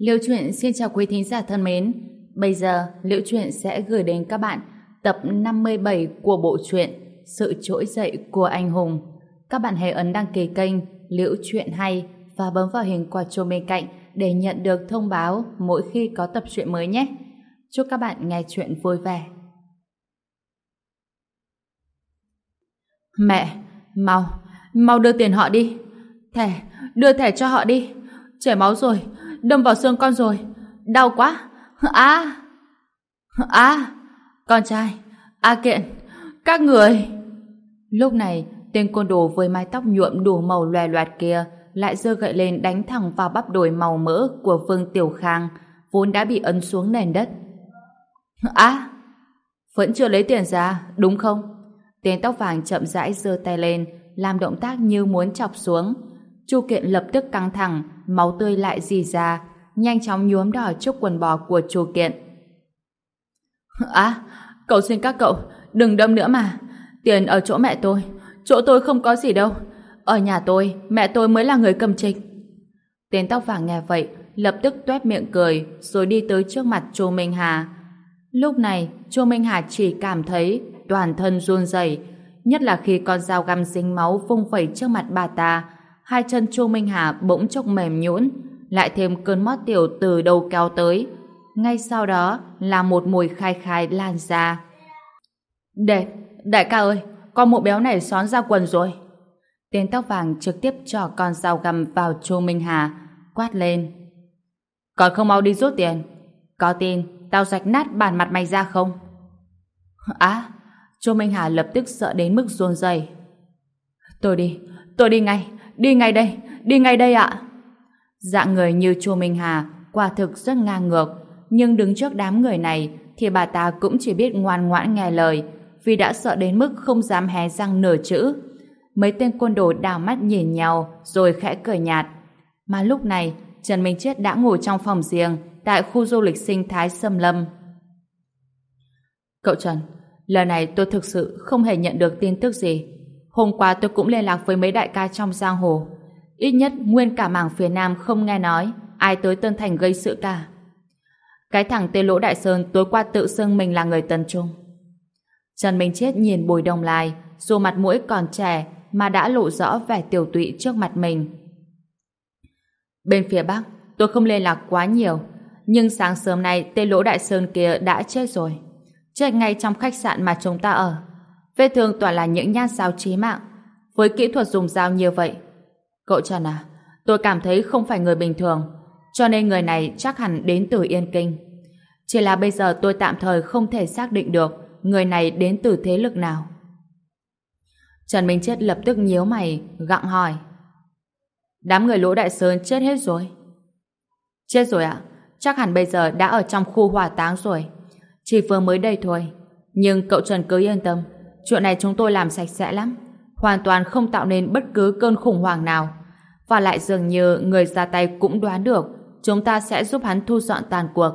Liễu truyện xin chào quý thính giả thân mến. Bây giờ, Liễu truyện sẽ gửi đến các bạn tập 57 của bộ truyện Sự trỗi dậy của anh hùng. Các bạn hãy ấn đăng ký kênh Liễu truyện hay và bấm vào hình quả chuông bên cạnh để nhận được thông báo mỗi khi có tập truyện mới nhé. Chúc các bạn nghe truyện vui vẻ. Mẹ, mau, mau đưa tiền họ đi. Thẻ, đưa thẻ cho họ đi. Chảy máu rồi, đâm vào xương con rồi. Đau quá. À! À! Con trai! A kiện! Các người! Lúc này, tên côn đồ với mái tóc nhuộm đủ màu loè loạt kia lại giơ gậy lên đánh thẳng vào bắp đùi màu mỡ của Vương Tiểu Khang vốn đã bị ấn xuống nền đất. À! Vẫn chưa lấy tiền ra, đúng không? Tên tóc vàng chậm rãi giơ tay lên làm động tác như muốn chọc xuống. Chu Kiện lập tức căng thẳng, máu tươi lại dì ra, nhanh chóng nhuốm đỏ chiếc quần bò của Chu Kiện. À, cậu xin các cậu, đừng đâm nữa mà. Tiền ở chỗ mẹ tôi, chỗ tôi không có gì đâu. Ở nhà tôi, mẹ tôi mới là người cầm trịch. Tên tóc vàng nghe vậy, lập tức tuét miệng cười, rồi đi tới trước mặt Chu Minh Hà. Lúc này, Chu Minh Hà chỉ cảm thấy toàn thân run rẩy, nhất là khi con dao găm dính máu vung vẩy trước mặt bà ta, hai chân Chu Minh Hà bỗng chốc mềm nhũn, lại thêm cơn mót tiểu từ đầu kéo tới. Ngay sau đó là một mùi khai khai lan ra. Đệ, đại ca ơi, con mụ béo này xón ra quần rồi. Tên tóc vàng trực tiếp cho con dao găm vào Chu Minh Hà, quát lên. Còn không mau đi rút tiền. Có tin, tao rạch nát bàn mặt mày ra không? Á, Chu Minh Hà lập tức sợ đến mức run rẩy. Tôi đi, tôi đi ngay, đi ngay đây, đi ngay đây ạ. Dạng người như Chu Minh Hà quả thực rất ngang ngược, nhưng đứng trước đám người này thì bà ta cũng chỉ biết ngoan ngoãn nghe lời, vì đã sợ đến mức không dám hé răng nửa chữ. Mấy tên quân đồ đào mắt nhìn nhau rồi khẽ cười nhạt. Mà lúc này, Trần Minh Chết đã ngồi trong phòng riêng tại khu du lịch sinh thái Sâm Lâm. Cậu Trần, lần này tôi thực sự không hề nhận được tin tức gì. Hôm qua tôi cũng liên lạc với mấy đại ca trong giang hồ. Ít nhất nguyên cả mảng phía Nam không nghe nói ai tới Tân Thành gây sự cả. Cái thằng tên Lỗ Đại Sơn tối qua tự xưng mình là người Tân Trung. Trần Minh Chết nhìn Bùi Đông Lai, dù mặt mũi còn trẻ mà đã lộ rõ vẻ tiểu tụy trước mặt mình. Bên phía Bắc, tôi không liên lạc quá nhiều, nhưng sáng sớm nay tên Lỗ Đại Sơn kia đã chết rồi. Chết ngay trong khách sạn mà chúng ta ở. Vết thương toàn là những nhát dao chí mạng. Với kỹ thuật dùng dao như vậy, Cậu Trần à, tôi cảm thấy không phải người bình thường, cho nên người này chắc hẳn đến từ Yên Kinh. Chỉ là bây giờ tôi tạm thời không thể xác định được người này đến từ thế lực nào. Trần Minh Chết lập tức nhíu mày, gặng hỏi. Đám người lỗ đại sơn chết hết rồi. Chết rồi ạ, chắc hẳn bây giờ đã ở trong khu hỏa táng rồi. Chỉ vừa mới đây thôi. Nhưng cậu Trần cứ yên tâm, chuyện này chúng tôi làm sạch sẽ lắm. Hoàn toàn không tạo nên bất cứ cơn khủng hoảng nào. Và lại dường như người ra tay cũng đoán được chúng ta sẽ giúp hắn thu dọn tàn cuộc.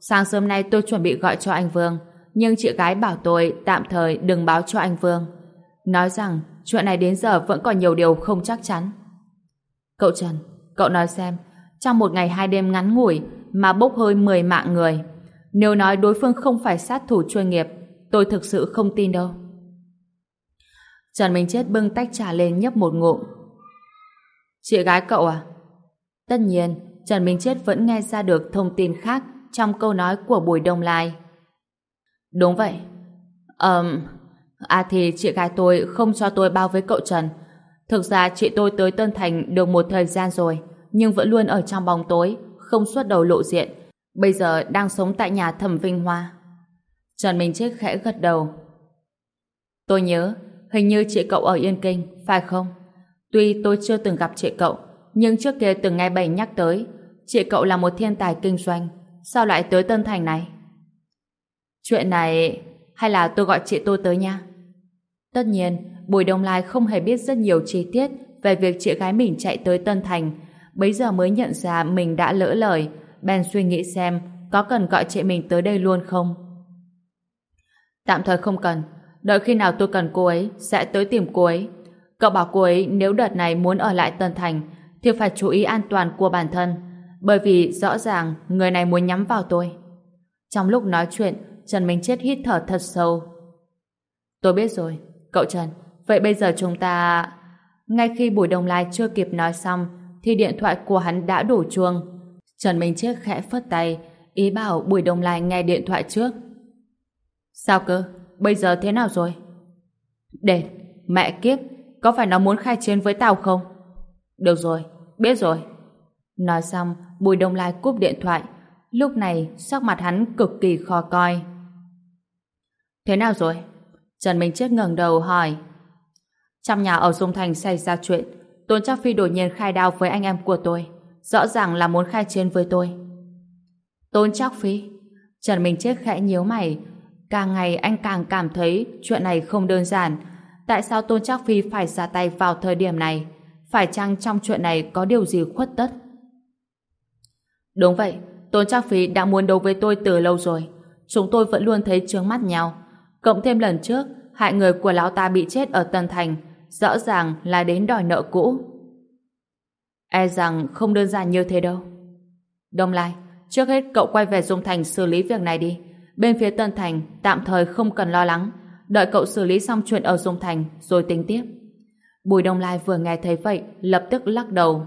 Sáng sớm nay tôi chuẩn bị gọi cho anh Vương, nhưng chị gái bảo tôi tạm thời đừng báo cho anh Vương. Nói rằng chuyện này đến giờ vẫn còn nhiều điều không chắc chắn. Cậu Trần, cậu nói xem, trong một ngày hai đêm ngắn ngủi mà bốc hơi 10 mạng người. Nếu nói đối phương không phải sát thủ chuyên nghiệp, tôi thực sự không tin đâu. Trần Minh Chết bưng tách trà lên nhấp một ngụm. Chị gái cậu à? Tất nhiên, Trần Minh Chết vẫn nghe ra được thông tin khác trong câu nói của Bùi Đông Lai. Đúng vậy. Ờm... à thì chị gái tôi không cho tôi bao với cậu Trần. Thực ra chị tôi tới Tân Thành được một thời gian rồi, nhưng vẫn luôn ở trong bóng tối, không xuất đầu lộ diện. Bây giờ đang sống tại nhà thẩm Vinh Hoa. Trần Minh Chết khẽ gật đầu. Tôi nhớ, hình như chị cậu ở Yên Kinh, phải không? Tuy tôi chưa từng gặp chị cậu, nhưng trước kia từng nghe bầy nhắc tới, chị cậu là một thiên tài kinh doanh, sao lại tới Tân Thành này? Chuyện này, hay là tôi gọi chị tôi tới nha? Tất nhiên, Bùi Đông Lai không hề biết rất nhiều chi tiết về việc chị gái mình chạy tới Tân Thành, bấy giờ mới nhận ra mình đã lỡ lời, bèn suy nghĩ xem có cần gọi chị mình tới đây luôn không. Tạm thời không cần, đợi khi nào tôi cần cô ấy sẽ tới tìm cô ấy. Cậu bảo cô ấy nếu đợt này muốn ở lại Tân Thành thì phải chú ý an toàn của bản thân. bởi vì rõ ràng người này muốn nhắm vào tôi. Trong lúc nói chuyện, Trần Minh Chết hít thở thật sâu. Tôi biết rồi, cậu Trần, vậy bây giờ chúng ta... Ngay khi Bùi Đông Lai chưa kịp nói xong, thì điện thoại của hắn đã đổ chuông. Trần Minh Chết khẽ phất tay, ý bảo Bùi Đông Lai nghe điện thoại trước. Sao cơ? Bây giờ thế nào rồi? đền mẹ kiếp, có phải nó muốn khai chiến với tao không? Được rồi, biết rồi. Nói xong, Bùi Đông Lai cúp điện thoại. Lúc này, sắc mặt hắn cực kỳ khó coi. Thế nào rồi? Trần Minh Chết ngẩng đầu hỏi. Trong nhà ở Dung Thành xảy ra chuyện, Tôn Trác Phi đột nhiên khai đao với anh em của tôi. Rõ ràng là muốn khai chiến với tôi. Tôn Trác Phi? Trần Minh Chết khẽ nhíu mày. Càng ngày anh càng cảm thấy chuyện này không đơn giản. Tại sao Tôn Trác Phi phải ra tay vào thời điểm này? Phải chăng trong chuyện này có điều gì khuất tất? Đúng vậy, Tôn Trác Phi đã muốn đấu với tôi từ lâu rồi. Chúng tôi vẫn luôn thấy trướng mắt nhau. Cộng thêm lần trước, hại người của lão ta bị chết ở Tân Thành, rõ ràng là đến đòi nợ cũ. E rằng không đơn giản như thế đâu. Đông Lai, trước hết cậu quay về Dung Thành xử lý việc này đi. Bên phía Tân Thành tạm thời không cần lo lắng. Đợi cậu xử lý xong chuyện ở Dung Thành rồi tính tiếp. Bùi Đông Lai vừa nghe thấy vậy lập tức lắc đầu.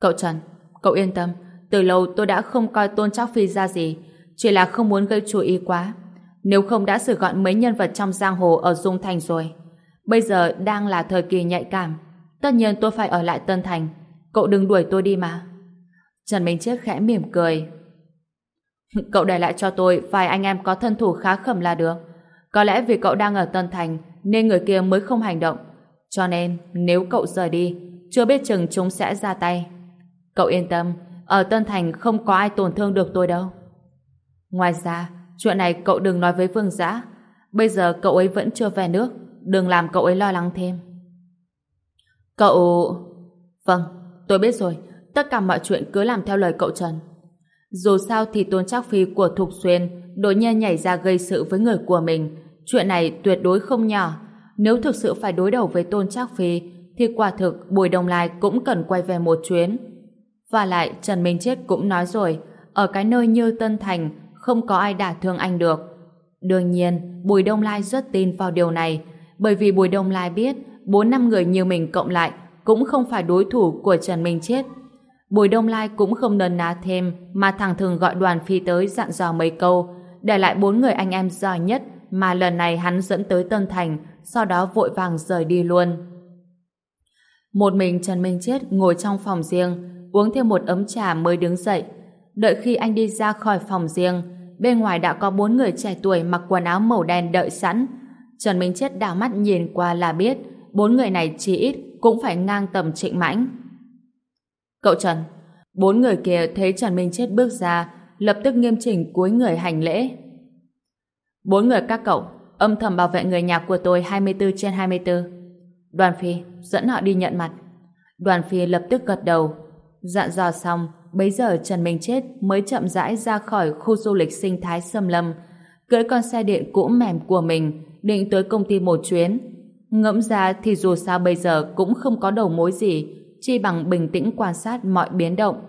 Cậu Trần, cậu yên tâm. Từ lâu tôi đã không coi Tôn Trác Phi ra gì. Chỉ là không muốn gây chú ý quá. Nếu không đã xử gọn mấy nhân vật trong giang hồ ở Dung Thành rồi. Bây giờ đang là thời kỳ nhạy cảm. Tất nhiên tôi phải ở lại Tân Thành. Cậu đừng đuổi tôi đi mà. Trần Minh Chiết khẽ mỉm cười. Cậu để lại cho tôi vài anh em có thân thủ khá khẩm là được. Có lẽ vì cậu đang ở Tân Thành nên người kia mới không hành động. Cho nên nếu cậu rời đi chưa biết chừng chúng sẽ ra tay. Cậu yên tâm ở Tân Thành không có ai tổn thương được tôi đâu. Ngoài ra chuyện này cậu đừng nói với Vương Giã. Bây giờ cậu ấy vẫn chưa về nước đừng làm cậu ấy lo lắng thêm. Cậu... Vâng, tôi biết rồi. Tất cả mọi chuyện cứ làm theo lời cậu Trần. Dù sao thì Tôn Trác Phi của Thục Xuyên đột nhiên nhảy ra gây sự với người của mình. Chuyện này tuyệt đối không nhỏ. Nếu thực sự phải đối đầu với Tôn Trác Phi thì quả thực Bùi Đông Lai cũng cần quay về một chuyến. Và lại Trần Minh Chết cũng nói rồi ở cái nơi như Tân Thành không có ai đả thương anh được. Đương nhiên, Bùi Đông Lai rất tin vào điều này bởi vì Bùi Đông Lai biết bốn năm người như mình cộng lại cũng không phải đối thủ của Trần Minh Chết. Bùi Đông Lai cũng không nần ná thêm, mà thẳng thường gọi đoàn phi tới dặn dò mấy câu để lại bốn người anh em giỏi nhất mà lần này hắn dẫn tới Tân Thành, sau đó vội vàng rời đi luôn. Một mình Trần Minh Chết ngồi trong phòng riêng, uống thêm một ấm trà mới đứng dậy. Đợi khi anh đi ra khỏi phòng riêng, bên ngoài đã có bốn người trẻ tuổi mặc quần áo màu đen đợi sẵn Trần Minh Chết đảo mắt nhìn qua là biết, bốn người này chỉ ít cũng phải ngang tầm trịnh mãnh. Cậu Trần, bốn người kia thấy Trần Minh Chết bước ra lập tức nghiêm chỉnh cúi người hành lễ. Bốn người các cậu âm thầm bảo vệ người nhà của tôi 24 trên 24. Đoàn Phi dẫn họ đi nhận mặt. Đoàn Phi lập tức gật đầu. Dặn dò xong, bấy giờ Trần Minh Chết mới chậm rãi ra khỏi khu du lịch sinh thái Sâm Lâm, cưỡi con xe điện cũ mềm của mình định tới công ty một chuyến. Ngẫm ra thì dù sao bây giờ cũng không có đầu mối gì, chi bằng bình tĩnh quan sát mọi biến động.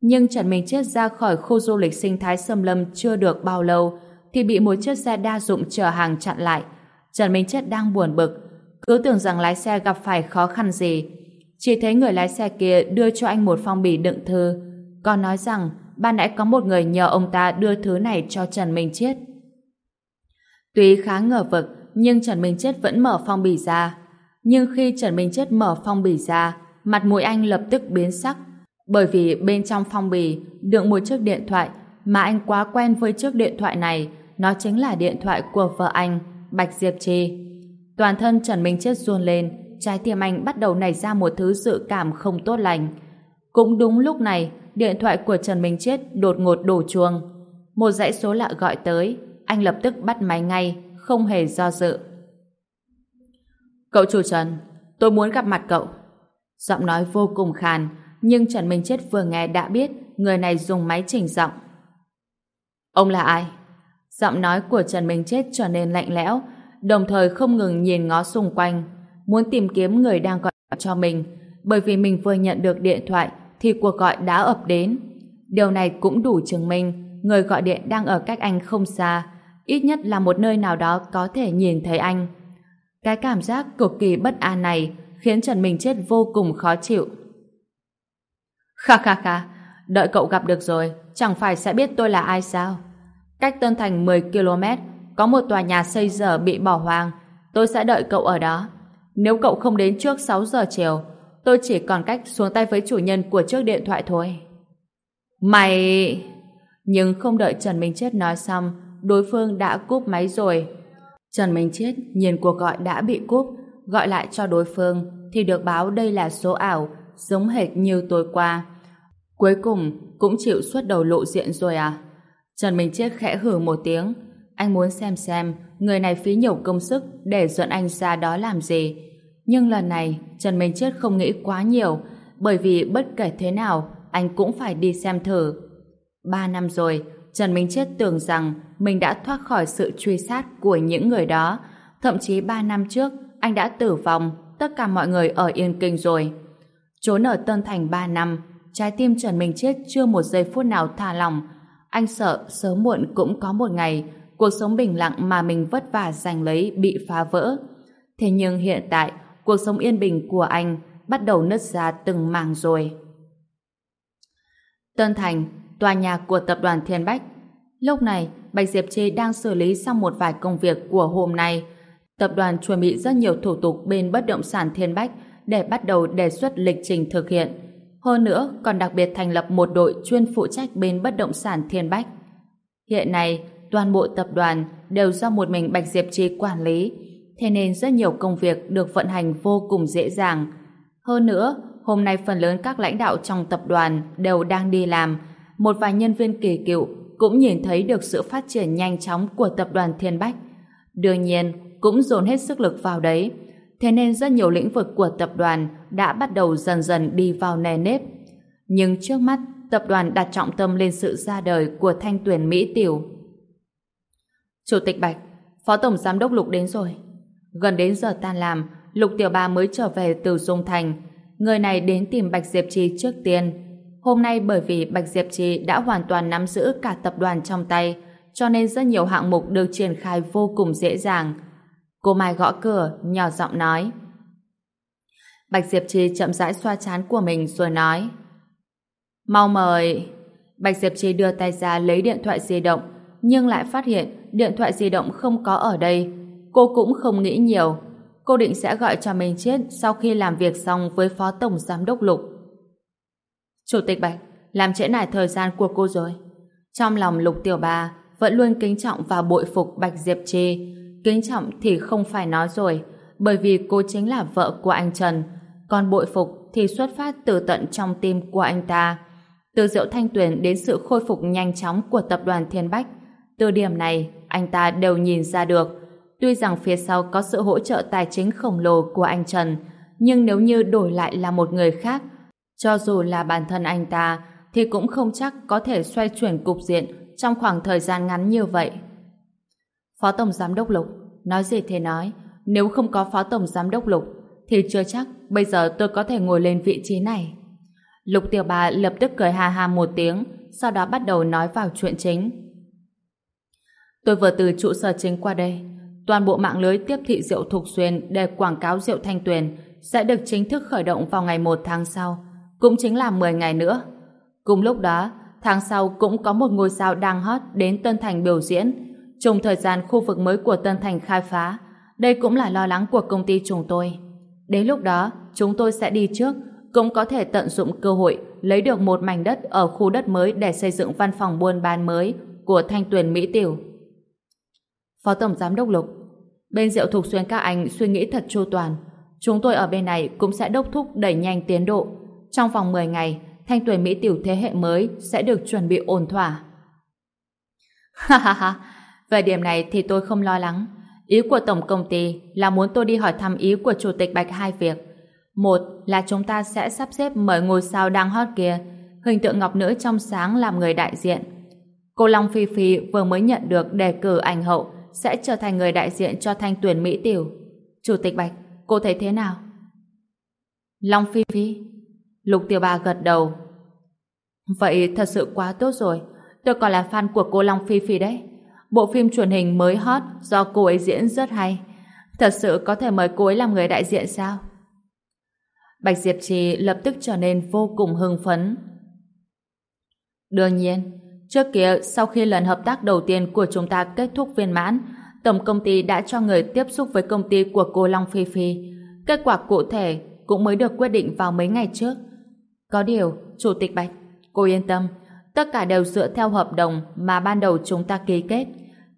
Nhưng Trần Minh Chết ra khỏi khu du lịch sinh thái xâm Lâm chưa được bao lâu thì bị một chiếc xe đa dụng chở hàng chặn lại. Trần Minh Chết đang buồn bực, cứ tưởng rằng lái xe gặp phải khó khăn gì. Chỉ thấy người lái xe kia đưa cho anh một phong bì đựng thư, còn nói rằng ban nãy có một người nhờ ông ta đưa thứ này cho Trần Minh Chết. Tuy khá ngờ vực, nhưng Trần Minh Chết vẫn mở phong bì ra. Nhưng khi Trần Minh Chết mở phong bì ra, mặt mũi anh lập tức biến sắc. Bởi vì bên trong phong bì đựng một chiếc điện thoại mà anh quá quen với chiếc điện thoại này, nó chính là điện thoại của vợ anh, Bạch Diệp Trì. Toàn thân Trần Minh Chết run lên, trái tim anh bắt đầu nảy ra một thứ dự cảm không tốt lành. Cũng đúng lúc này, điện thoại của Trần Minh Chết đột ngột đổ chuông. Một dãy số lạ gọi tới, anh lập tức bắt máy ngay, không hề do dự. Cậu chủ Trần, tôi muốn gặp mặt cậu. Giọng nói vô cùng khàn, nhưng Trần Minh Chết vừa nghe đã biết người này dùng máy chỉnh giọng. Ông là ai? Giọng nói của Trần Minh Chết trở nên lạnh lẽo, đồng thời không ngừng nhìn ngó xung quanh, muốn tìm kiếm người đang gọi cho mình, bởi vì mình vừa nhận được điện thoại thì cuộc gọi đã ập đến. Điều này cũng đủ chứng minh người gọi điện đang ở cách anh không xa, ít nhất là một nơi nào đó có thể nhìn thấy anh. Cái cảm giác cực kỳ bất an này khiến Trần Minh Chết vô cùng khó chịu. Kha kha kha, đợi cậu gặp được rồi, chẳng phải sẽ biết tôi là ai sao? Cách Tân Thành 10 km, có một tòa nhà xây dở bị bỏ hoang, tôi sẽ đợi cậu ở đó. Nếu cậu không đến trước 6 giờ chiều, tôi chỉ còn cách xuống tay với chủ nhân của chiếc điện thoại thôi. Mày... Nhưng không đợi Trần Minh Chết nói xong, đối phương đã cúp máy rồi. Trần Minh Chết nhìn cuộc gọi đã bị cúp, gọi lại cho đối phương thì được báo đây là số ảo, giống hệt như tối qua. Cuối cùng cũng chịu xuất đầu lộ diện rồi à? Trần Minh Chết khẽ hử một tiếng. Anh muốn xem xem người này phí nhiều công sức để dẫn anh ra đó làm gì. Nhưng lần này Trần Minh Chết không nghĩ quá nhiều bởi vì bất kể thế nào anh cũng phải đi xem thử. Ba năm rồi, Trần Minh Chết tưởng rằng mình đã thoát khỏi sự truy sát của những người đó. Thậm chí ba năm trước, anh đã tử vong, tất cả mọi người ở Yên Kinh rồi. Trốn ở Tân Thành ba năm, trái tim Trần Minh Chết chưa một giây phút nào thả lòng. Anh sợ sớm muộn cũng có một ngày cuộc sống bình lặng mà mình vất vả giành lấy bị phá vỡ. Thế nhưng hiện tại, cuộc sống yên bình của anh bắt đầu nứt ra từng mảng rồi. Tân Thành, tòa nhà của tập đoàn Thiên Bách. Lúc này, Bạch Diệp Trì đang xử lý xong một vài công việc của hôm nay. Tập đoàn chuẩn bị rất nhiều thủ tục bên bất động sản Thiên Bách để bắt đầu đề xuất lịch trình thực hiện. Hơn nữa, còn đặc biệt thành lập một đội chuyên phụ trách bên bất động sản Thiên Bách. Hiện nay, toàn bộ tập đoàn đều do một mình Bạch Diệp Trì quản lý, thế nên rất nhiều công việc được vận hành vô cùng dễ dàng. Hơn nữa, hôm nay phần lớn các lãnh đạo trong tập đoàn đều đang đi làm, một vài nhân viên kỳ cựu cũng nhìn thấy được sự phát triển nhanh chóng của tập đoàn Thiên Bách. Đương nhiên, cũng dồn hết sức lực vào đấy. Thế nên rất nhiều lĩnh vực của tập đoàn đã bắt đầu dần dần đi vào nề nếp. Nhưng trước mắt, tập đoàn đặt trọng tâm lên sự ra đời của thanh tuyển Mỹ Tiểu. Chủ tịch Bạch, Phó Tổng Giám đốc Lục đến rồi. Gần đến giờ tan làm, Lục Tiểu Ba mới trở về từ Dung Thành. Người này đến tìm Bạch Diệp Trì trước tiên. Hôm nay bởi vì Bạch Diệp Trì đã hoàn toàn nắm giữ cả tập đoàn trong tay, cho nên rất nhiều hạng mục được triển khai vô cùng dễ dàng. Cô Mai gõ cửa, nhỏ giọng nói. Bạch Diệp Trì chậm rãi xoa chán của mình rồi nói. Mau mời. Bạch Diệp Trì đưa tay ra lấy điện thoại di động, nhưng lại phát hiện điện thoại di động không có ở đây. Cô cũng không nghĩ nhiều. Cô định sẽ gọi cho mình chết sau khi làm việc xong với Phó Tổng Giám đốc Lục. Chủ tịch Bạch, làm trễ nải thời gian của cô rồi. Trong lòng Lục Tiểu Ba vẫn luôn kính trọng và bội phục Bạch Diệp Trì. Kính trọng thì không phải nói rồi, bởi vì cô chính là vợ của anh Trần. Còn bội phục thì xuất phát từ tận trong tim của anh ta. Từ Diệu Thanh Tuyền đến sự khôi phục nhanh chóng của tập đoàn Thiên Bách, từ điểm này, anh ta đều nhìn ra được. Tuy rằng phía sau có sự hỗ trợ tài chính khổng lồ của anh Trần, nhưng nếu như đổi lại là một người khác, cho dù là bản thân anh ta, thì cũng không chắc có thể xoay chuyển cục diện trong khoảng thời gian ngắn như vậy. Phó Tổng Giám đốc Lục, nói gì thế nói, nếu không có Phó Tổng Giám đốc Lục, thì chưa chắc bây giờ tôi có thể ngồi lên vị trí này. Lục Tiểu Bà lập tức cười ha ha một tiếng, sau đó bắt đầu nói vào chuyện chính. Tôi vừa từ trụ sở chính qua đây. Toàn bộ mạng lưới tiếp thị rượu Thục Xuyên để quảng cáo rượu Thanh Tuyền sẽ được chính thức khởi động vào ngày 1 tháng sau, cũng chính là 10 ngày nữa. Cùng lúc đó, tháng sau cũng có một ngôi sao đang hot đến Tân Thành biểu diễn. Trùng thời gian khu vực mới của Tân Thành khai phá, đây cũng là lo lắng của công ty chúng tôi. Đến lúc đó, chúng tôi sẽ đi trước, cũng có thể tận dụng cơ hội lấy được một mảnh đất ở khu đất mới để xây dựng văn phòng buôn bán mới của Thanh Tuyền Mỹ Tiểu. Phó Tổng Giám đốc Lục, bên Diệu Thục Xuyên các anh suy nghĩ thật chu toàn. Chúng tôi ở bên này cũng sẽ đốc thúc đẩy nhanh tiến độ. Trong vòng 10 ngày, thanh Tuyền Mỹ tiểu thế hệ mới sẽ được chuẩn bị ổn thỏa. Ha ha ha, về điểm này thì tôi không lo lắng. Ý của Tổng Công ty là muốn tôi đi hỏi thăm ý của Chủ tịch Bạch hai việc. Một là chúng ta sẽ sắp xếp mời ngôi sao đang hot kia, hình tượng ngọc nữ trong sáng làm người đại diện. Cô Long Phi Phi vừa mới nhận được đề cử ảnh hậu sẽ trở thành người đại diện cho thanh tuyển Mỹ Tiểu. Chủ tịch Bạch, cô thấy thế nào? Long Phi Phi Lục Tiểu Ba gật đầu, Vậy thật sự quá tốt rồi. Tôi còn là fan của cô Long Phi Phi đấy. Bộ phim truyền hình mới hot do cô ấy diễn rất hay. Thật sự có thể mời cô ấy làm người đại diện sao? Bạch Diệp Trì lập tức trở nên vô cùng hưng phấn. Đương nhiên, trước kia sau khi lần hợp tác đầu tiên của chúng ta kết thúc viên mãn, tổng công ty đã cho người tiếp xúc với công ty của cô Long Phi Phi. Kết quả cụ thể cũng mới được quyết định vào mấy ngày trước. Có điều, Chủ tịch Bạch, cô yên tâm, tất cả đều dựa theo hợp đồng mà ban đầu chúng ta ký kết.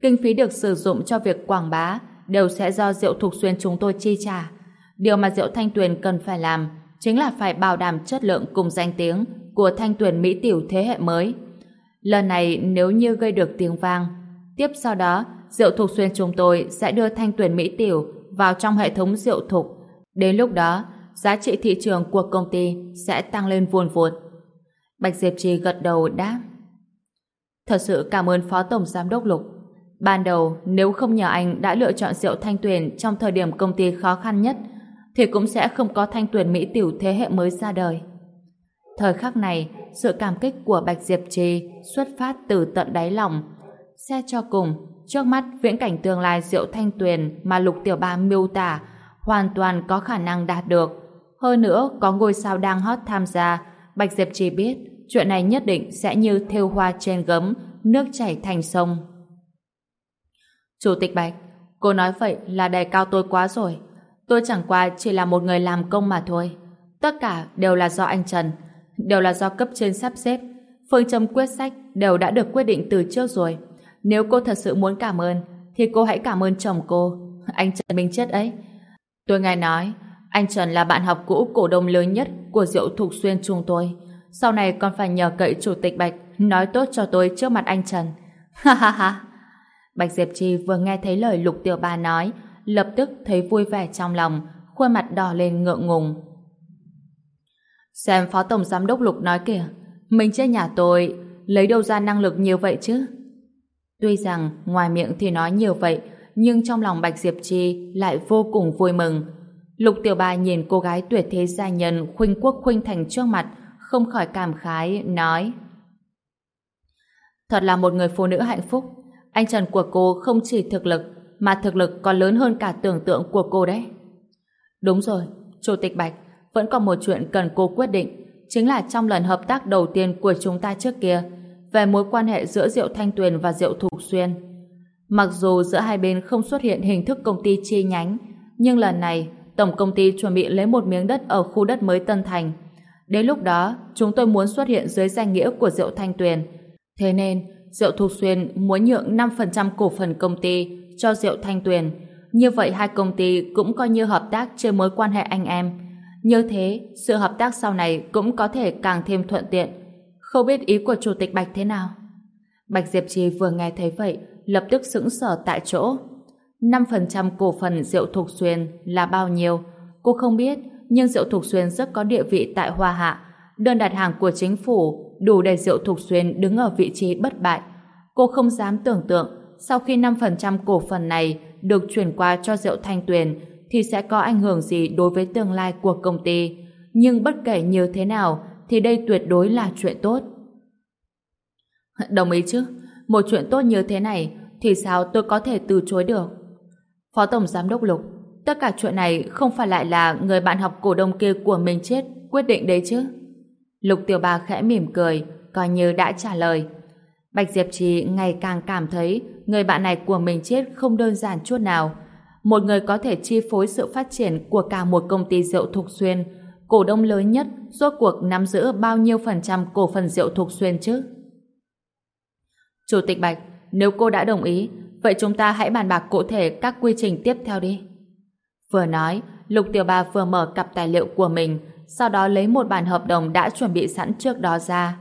Kinh phí được sử dụng cho việc quảng bá đều sẽ do Diệu Thục Xuyên chúng tôi chi trả. Điều mà Diệu Thanh Tuyền cần phải làm chính là phải bảo đảm chất lượng cùng danh tiếng của Thanh Tuyền Mỹ Tiểu thế hệ mới. Lần này nếu như gây được tiếng vang, tiếp sau đó Diệu Thục Xuyên chúng tôi sẽ đưa Thanh Tuyền Mỹ Tiểu vào trong hệ thống Diệu Thục. Đến lúc đó, giá trị thị trường của công ty sẽ tăng lên vuồn vụt. Bạch Diệp Trì gật đầu đáp. Thật sự cảm ơn Phó Tổng Giám đốc Lục. Ban đầu, nếu không nhờ anh đã lựa chọn rượu thanh tuyển trong thời điểm công ty khó khăn nhất, thì cũng sẽ không có thanh tuyển Mỹ tiểu thế hệ mới ra đời. Thời khắc này, sự cảm kích của Bạch Diệp Trì xuất phát từ tận đáy lòng. Xe cho cùng, trước mắt viễn cảnh tương lai rượu thanh tuyền mà Lục Tiểu Ba miêu tả hoàn toàn có khả năng đạt được. Hơn nữa, có ngôi sao đang hot tham gia, Bạch Diệp Trì biết chuyện này nhất định sẽ như thêu hoa trên gấm, nước chảy thành sông. Chủ tịch Bạch, cô nói vậy là đề cao tôi quá rồi. Tôi chẳng qua chỉ là một người làm công mà thôi. Tất cả đều là do anh Trần, đều là do cấp trên sắp xếp. Phương châm quyết sách đều đã được quyết định từ trước rồi. Nếu cô thật sự muốn cảm ơn, thì cô hãy cảm ơn chồng cô, anh Trần Minh Chết ấy. Tôi nghe nói, anh Trần là bạn học cũ cổ đông lớn nhất của Diệu Thục Xuyên chúng tôi. Sau này còn phải nhờ cậy Chủ tịch Bạch nói tốt cho tôi trước mặt anh Trần. Ha ha ha! Bạch Diệp Chi vừa nghe thấy lời Lục Tiểu Ba nói, lập tức thấy vui vẻ trong lòng, khuôn mặt đỏ lên ngượng ngùng. Xem Phó Tổng Giám đốc Lục nói kìa, mình trên nhà tôi lấy đâu ra năng lực nhiều vậy chứ? Tuy rằng ngoài miệng thì nói nhiều vậy, nhưng trong lòng Bạch Diệp Chi lại vô cùng vui mừng. Lục Tiểu Ba nhìn cô gái tuyệt thế gia nhân khuynh quốc khuynh thành trước mặt, không khỏi cảm khái, nói Thật là một người phụ nữ hạnh phúc. Anh Trần của cô không chỉ thực lực, mà thực lực còn lớn hơn cả tưởng tượng của cô đấy. Đúng rồi, Chủ tịch Bạch, vẫn còn một chuyện cần cô quyết định, chính là trong lần hợp tác đầu tiên của chúng ta trước kia, về mối quan hệ giữa Diệu Thanh Tuyền và Diệu Thục Xuyên. Mặc dù giữa hai bên không xuất hiện hình thức công ty chi nhánh, nhưng lần này tổng công ty chuẩn bị lấy một miếng đất ở khu đất mới Tân Thành. Đến lúc đó, chúng tôi muốn xuất hiện dưới danh nghĩa của Diệu Thanh Tuyền. Thế nên, Diệu Thục Xuyên muốn nhượng 5% cổ phần công ty cho Diệu Thanh Tuyền. Như vậy hai công ty cũng coi như hợp tác trên mối quan hệ anh em. Như thế, sự hợp tác sau này cũng có thể càng thêm thuận tiện. Không biết ý của Chủ tịch Bạch thế nào? Bạch Diệp Trì vừa nghe thấy vậy, lập tức sững sờ tại chỗ. 5% cổ phần Diệu Thục Xuyên là bao nhiêu? Cô không biết, nhưng Diệu Thục Xuyên rất có địa vị tại Hoa Hạ. Đơn đặt hàng của chính phủ đủ để Diệu Thục Xuyên đứng ở vị trí bất bại. Cô không dám tưởng tượng sau khi 5% cổ phần này được chuyển qua cho Diệu Thanh Tuyền thì sẽ có ảnh hưởng gì đối với tương lai của công ty. Nhưng bất kể như thế nào thì đây tuyệt đối là chuyện tốt. Đồng ý chứ? Một chuyện tốt như thế này thì sao tôi có thể từ chối được? Phó Tổng Giám đốc Lục, tất cả chuyện này không phải lại là người bạn học cổ đông kia của mình chết quyết định đấy chứ? Lục Tiểu Ba khẽ mỉm cười, coi như đã trả lời. Bạch Diệp Trì ngày càng cảm thấy người bạn này của mình chết không đơn giản chút nào. Một người có thể chi phối sự phát triển của cả một công ty rượu Thục Xuyên, cổ đông lớn nhất, rốt cuộc nắm giữ bao nhiêu phần trăm cổ phần rượu Thục Xuyên chứ? Chủ tịch Bạch, nếu cô đã đồng ý, vậy chúng ta hãy bàn bạc cụ thể các quy trình tiếp theo đi. Vừa nói, Lục Tiểu Ba vừa mở cặp tài liệu của mình, sau đó lấy một bản hợp đồng đã chuẩn bị sẵn trước đó ra.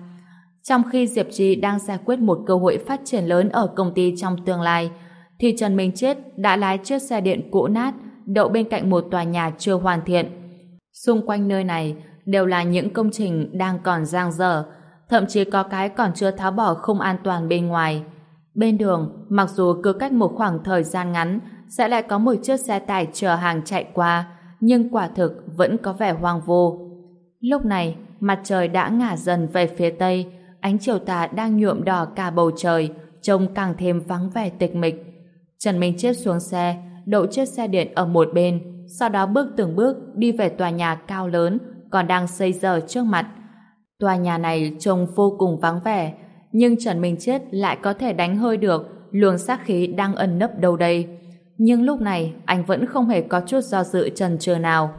Trong khi Diệp Trì đang giải quyết một cơ hội phát triển lớn ở công ty trong tương lai, thì Trần Minh Chết đã lái chiếc xe điện cũ nát đậu bên cạnh một tòa nhà chưa hoàn thiện. Xung quanh nơi này đều là những công trình đang còn giang dở, thậm chí có cái còn chưa tháo bỏ không an toàn bên ngoài. Bên đường, mặc dù cứ cách một khoảng thời gian ngắn sẽ lại có một chiếc xe tải chở hàng chạy qua, nhưng quả thực vẫn có vẻ hoang vô. Lúc này, mặt trời đã ngả dần về phía tây, ánh chiều tà đang nhuộm đỏ cả bầu trời, trông càng thêm vắng vẻ tịch mịch. Trần Minh Chết xuống xe, đậu chiếc xe điện ở một bên, sau đó bước từng bước đi về tòa nhà cao lớn còn đang xây dở trước mặt. Tòa nhà này trông vô cùng vắng vẻ, nhưng Trần Minh Chết lại có thể đánh hơi được luồng sát khí đang ẩn nấp đâu đây. Nhưng lúc này anh vẫn không hề có chút do dự trần trừ nào.